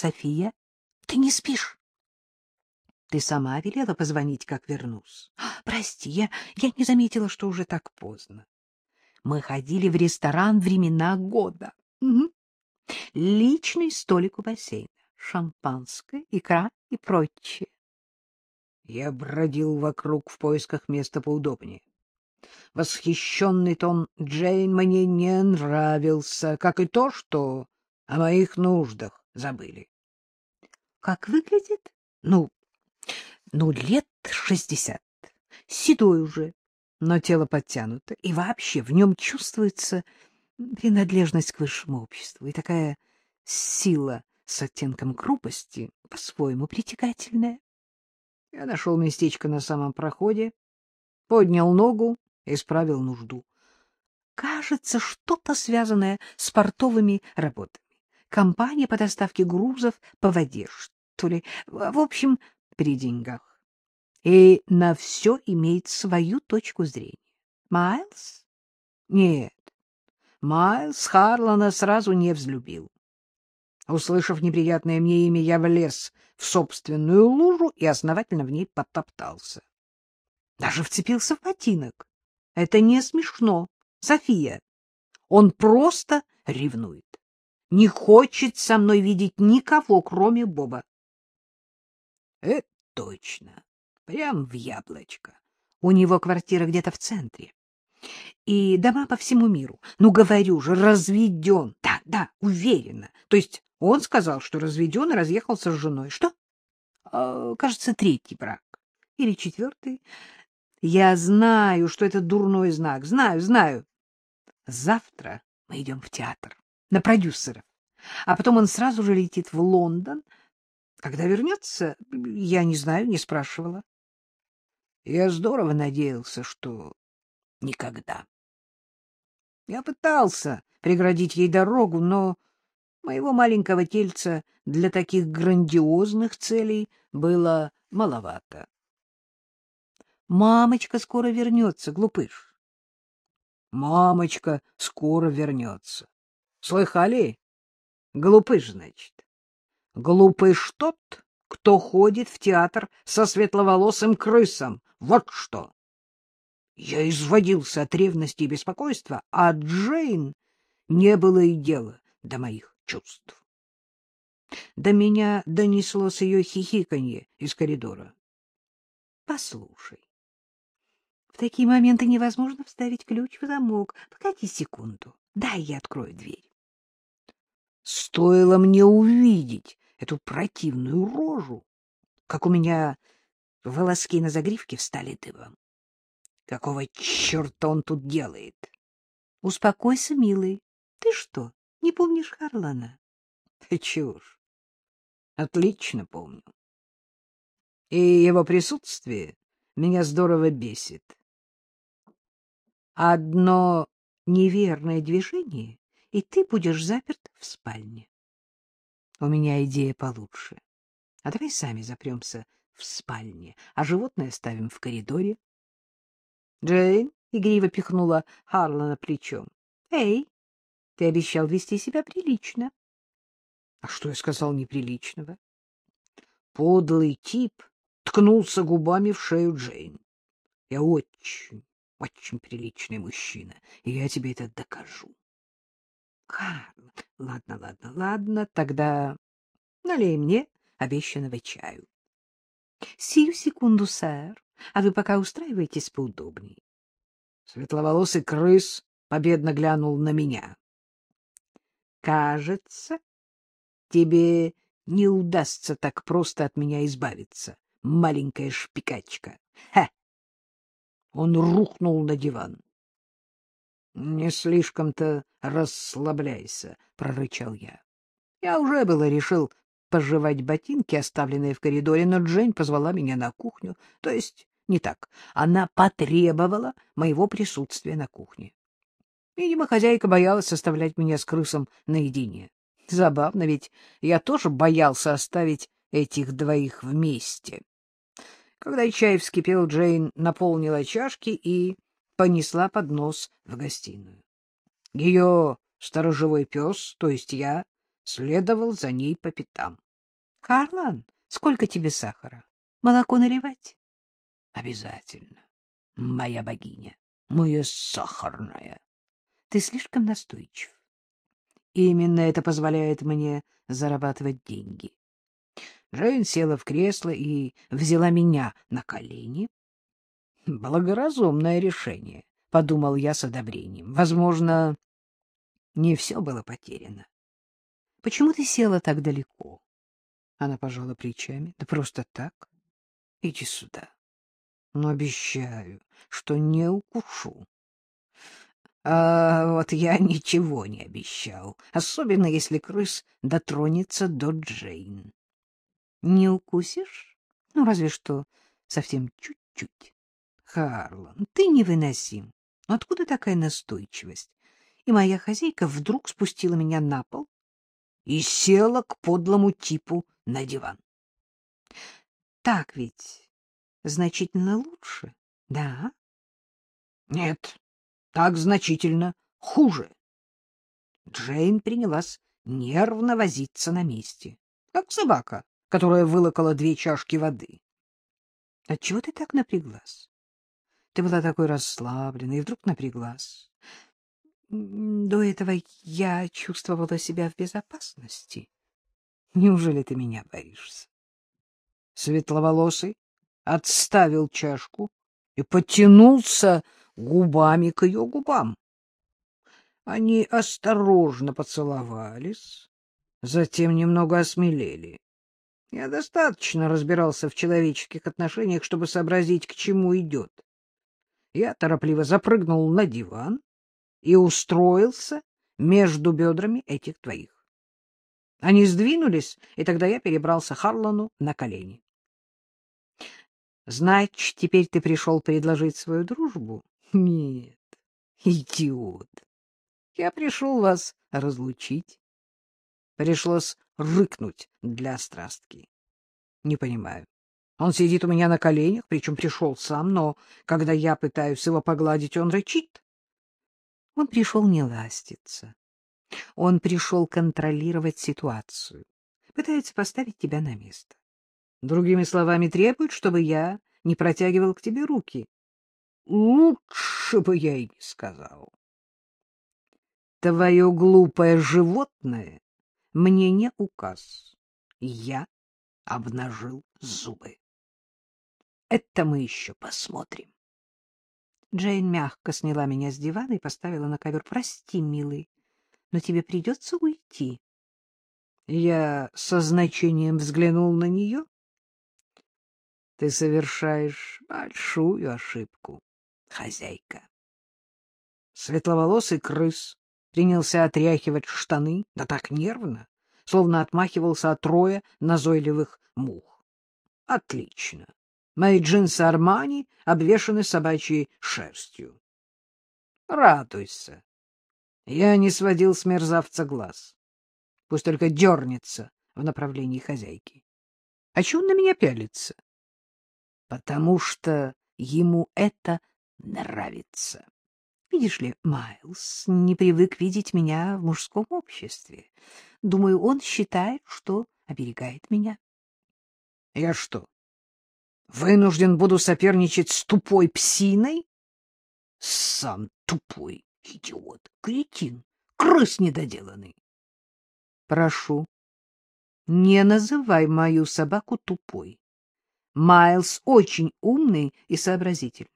София, ты не спишь? Ты сама велела позвонить, как вернусь. Прости, я, я не заметила, что уже так поздно. Мы ходили в ресторан времена года. Угу. Личный столик у бассейна, шампанское, икра и прочее. Я бродил вокруг в поисках места поудобнее. Восхищенный тон Джейн мне не нравился, как и то, что о моих нуждах забыли. — Как выглядит? — Ну, ну, лет шестьдесят. Седой уже, но тело подтянуто, и вообще в нем чувствуется принадлежность к высшему обществу и такая сила с оттенком грубости, по-своему притягательная. Я нашел местечко на самом проходе, поднял ногу и исправил нужду. Кажется, что-то связанное с портовыми работами. Компания по доставке грузов по воде, что ли. В общем, при деньгах. И на все имеет свою точку зрения. Майлз? Нет. Майлз Харлана сразу не взлюбил. Услышав неприятное мне имя, я влез в собственную лужу и основательно в ней потоптался. Даже вцепился в ботинок. Это не смешно, София. Он просто ревнует. Не хочет со мной видеть никого, кроме Боба. Это точно. Прям в яблочко. У него квартира где-то в центре. И дома по всему миру. Ну, говорю же, разведен. Да, да, уверена. То есть он сказал, что разведен и разъехался с женой. Что? А, кажется, третий брак. Или четвертый. Я знаю, что это дурной знак. Знаю, знаю. Завтра мы идем в театр. На продюсеров. А потом он сразу же летит в Лондон. Когда вернется, я не знаю, не спрашивала. Я здорово надеялся, что никогда. Я пытался преградить ей дорогу, но моего маленького тельца для таких грандиозных целей было маловато. Мамочка скоро вернется, глупыш. Мамочка скоро вернется. Слыхали? Глупыш, значит. Глупыш тот, кто ходит в театр со светловолосым крысом. Вот что. Я изводился от ревности и беспокойства, а Джейн не было и дела до моих чувств. До меня донеслось ее хихиканье из коридора. — Послушай, в такие моменты невозможно вставить ключ в замок. Погоди секунду, дай я открою дверь. Стоило мне увидеть эту противную рожу, как у меня волоски на загривке встали дыбом. Какого черта он тут делает? — Успокойся, милый. Ты что, не помнишь Харлана? — Ты чушь. Отлично помню. И его присутствие меня здорово бесит. Одно неверное движение, и ты будешь заперт в спальне. У меня идея получше. А давай сами запремся в спальне, а животное ставим в коридоре. Джейн игриво пихнула Харлана плечом. — Эй, ты обещал вести себя прилично. — А что я сказал неприличного? Подлый тип ткнулся губами в шею Джейн. — Я очень, очень приличный мужчина, и я тебе это докажу. — Карл, ладно, ладно, ладно, тогда налей мне обещанного чаю. — Сию секунду, сэр. А вы пока устраивайтесь поудобней. Светловолосый крыс победно глянул на меня. — Кажется, тебе не удастся так просто от меня избавиться, маленькая шпикачка. Ха! Он рухнул на диван. — Не слишком-то расслабляйся, — прорычал я. Я уже было решил пожевать ботинки, оставленные в коридоре, но Джейн позвала меня на кухню, то есть не так. Она потребовала моего присутствия на кухне. Видимо, хозяйка боялась оставлять меня с крысом наедине. Забавно, ведь я тоже боялся оставить этих двоих вместе. Когда чай вскипел, Джейн наполнила чашки и понесла поднос в гостиную. Ее сторожевой пес, то есть я, следовал за ней по пятам. Харлан, сколько тебе сахара? Молоко наливать? — Обязательно. Моя богиня, моя сахарная. Ты слишком настойчив. Именно это позволяет мне зарабатывать деньги. Джейн села в кресло и взяла меня на колени. Благоразумное решение, — подумал я с одобрением. Возможно, не все было потеряно. — Почему ты села так далеко? Она пожала плечами. — Да просто так. Иди сюда. Но обещаю, что не укушу. А вот я ничего не обещал, особенно если крыс дотронется до Джейн. Не укусишь? Ну, разве что совсем чуть-чуть. Харлан, ты невыносим. Откуда такая настойчивость? И моя хозяйка вдруг спустила меня на пол и села к подлому типу на диван. Так ведь значительно лучше, да? Нет, так значительно хуже. Джейн принялась нервно возиться на месте, как собака, которая вылокала две чашки воды. — Отчего ты так напряглась? Ты была такой расслабленной, и вдруг напряглась. До этого я чувствовала себя в безопасности. Неужели ты меня боишься? Светловолосый отставил чашку и потянулся губами к ее губам. Они осторожно поцеловались, затем немного осмелели. Я достаточно разбирался в человеческих отношениях, чтобы сообразить, к чему идет. Я торопливо запрыгнул на диван и устроился между бедрами этих двоих. Они сдвинулись, и тогда я перебрался Харлану на колени. — Значит, теперь ты пришел предложить свою дружбу? — Нет, идиот. Я пришел вас разлучить. Пришлось рыкнуть для страстки. Не понимаю. Он сидит у меня на коленях, причем пришел сам, но когда я пытаюсь его погладить, он рычит. Он пришел не ластиться. Он пришел контролировать ситуацию, пытается поставить тебя на место. Другими словами, требует, чтобы я не протягивал к тебе руки. Лучше бы я и не сказал. Твое глупое животное мне не указ. Я обнажил зубы. Это мы еще посмотрим. Джейн мягко сняла меня с дивана и поставила на ковер. Прости, милый, но тебе придется уйти. Я со значением взглянул на нее. Ты совершаешь большую ошибку, хозяйка. Светловолосый крыс принялся отряхивать штаны, да так нервно, словно отмахивался от роя назойливых мух. Отлично. Мои джинсы Армани обвешаны собачьей шерстью. Радуйся. Я не сводил с мерзавца глаз. Пусть только дернется в направлении хозяйки. А чего он на меня пялится? Потому что ему это нравится. Видишь ли, Майлз не привык видеть меня в мужском обществе. Думаю, он считает, что оберегает меня. Я что, вынужден буду соперничать с тупой псиной? Сам тупой идиот, кретин, крыс недоделанный. Прошу, не называй мою собаку тупой. Майлз очень умный и сообразительный.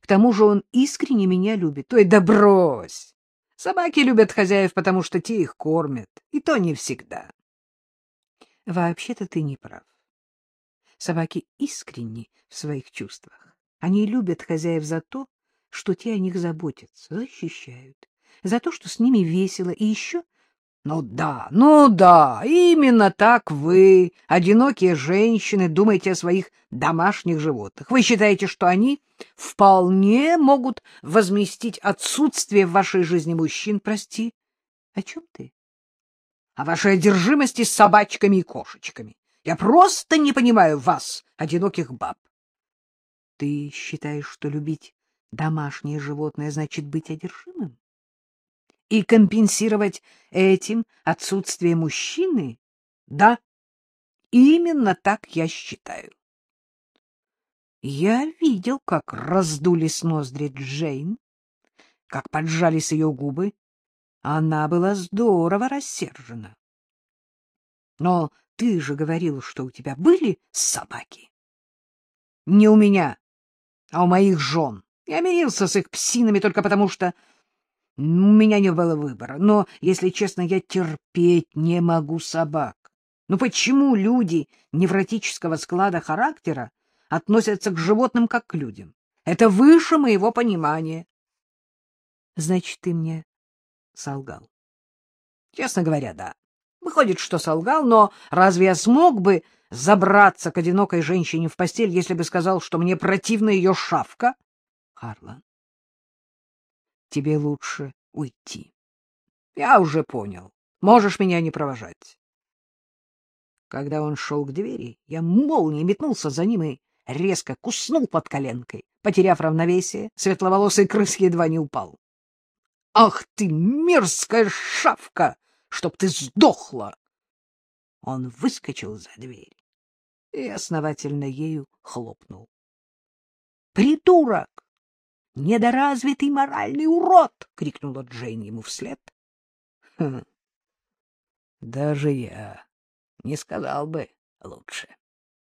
К тому же он искренне меня любит. Ой, да брось! Собаки любят хозяев, потому что те их кормят, и то не всегда. Вообще-то ты не прав. Собаки искренни в своих чувствах. Они любят хозяев за то, что те о них заботятся, защищают, за то, что с ними весело, и еще... Ну да, ну да, именно так вы, одинокие женщины, думаете о своих домашних животных. Вы считаете, что они вполне могут возместить отсутствие в вашей жизни мужчин, прости. О чем ты? О вашей одержимости с собачками и кошечками. Я просто не понимаю вас, одиноких баб. Ты считаешь, что любить домашнее животное значит быть одержимым? И компенсировать этим отсутствие мужчины? Да, Именно так я считаю. Я видел, как раздулись ноздри Джейн, как поджались ее губы. Она была здорово рассержена. Но ты же говорил, что у тебя были собаки. Не у меня, а у моих жен. Я мирился с их псинами только потому, что у меня не было выбора. Но, если честно, я терпеть не могу собак. Ну почему люди невротического склада характера относятся к животным как к людям? Это выше моего понимания. Значит, ты мне солгал. Честно говоря, да. Выходит, что солгал, но разве я смог бы забраться к одинокой женщине в постель, если бы сказал, что мне противна ее шавка? Харлан, тебе лучше уйти. Я уже понял. Можешь меня не провожать. Когда он шел к двери, я молнией метнулся за ним и резко куснул под коленкой. Потеряв равновесие, светловолосый крыс едва не упал. — Ах ты, мерзкая шавка! Чтоб ты сдохла! Он выскочил за дверь и основательно ею хлопнул. — Придурок! Недоразвитый моральный урод! — крикнула Джейн ему вслед. Хм. — Даже я не сказал бы лучше.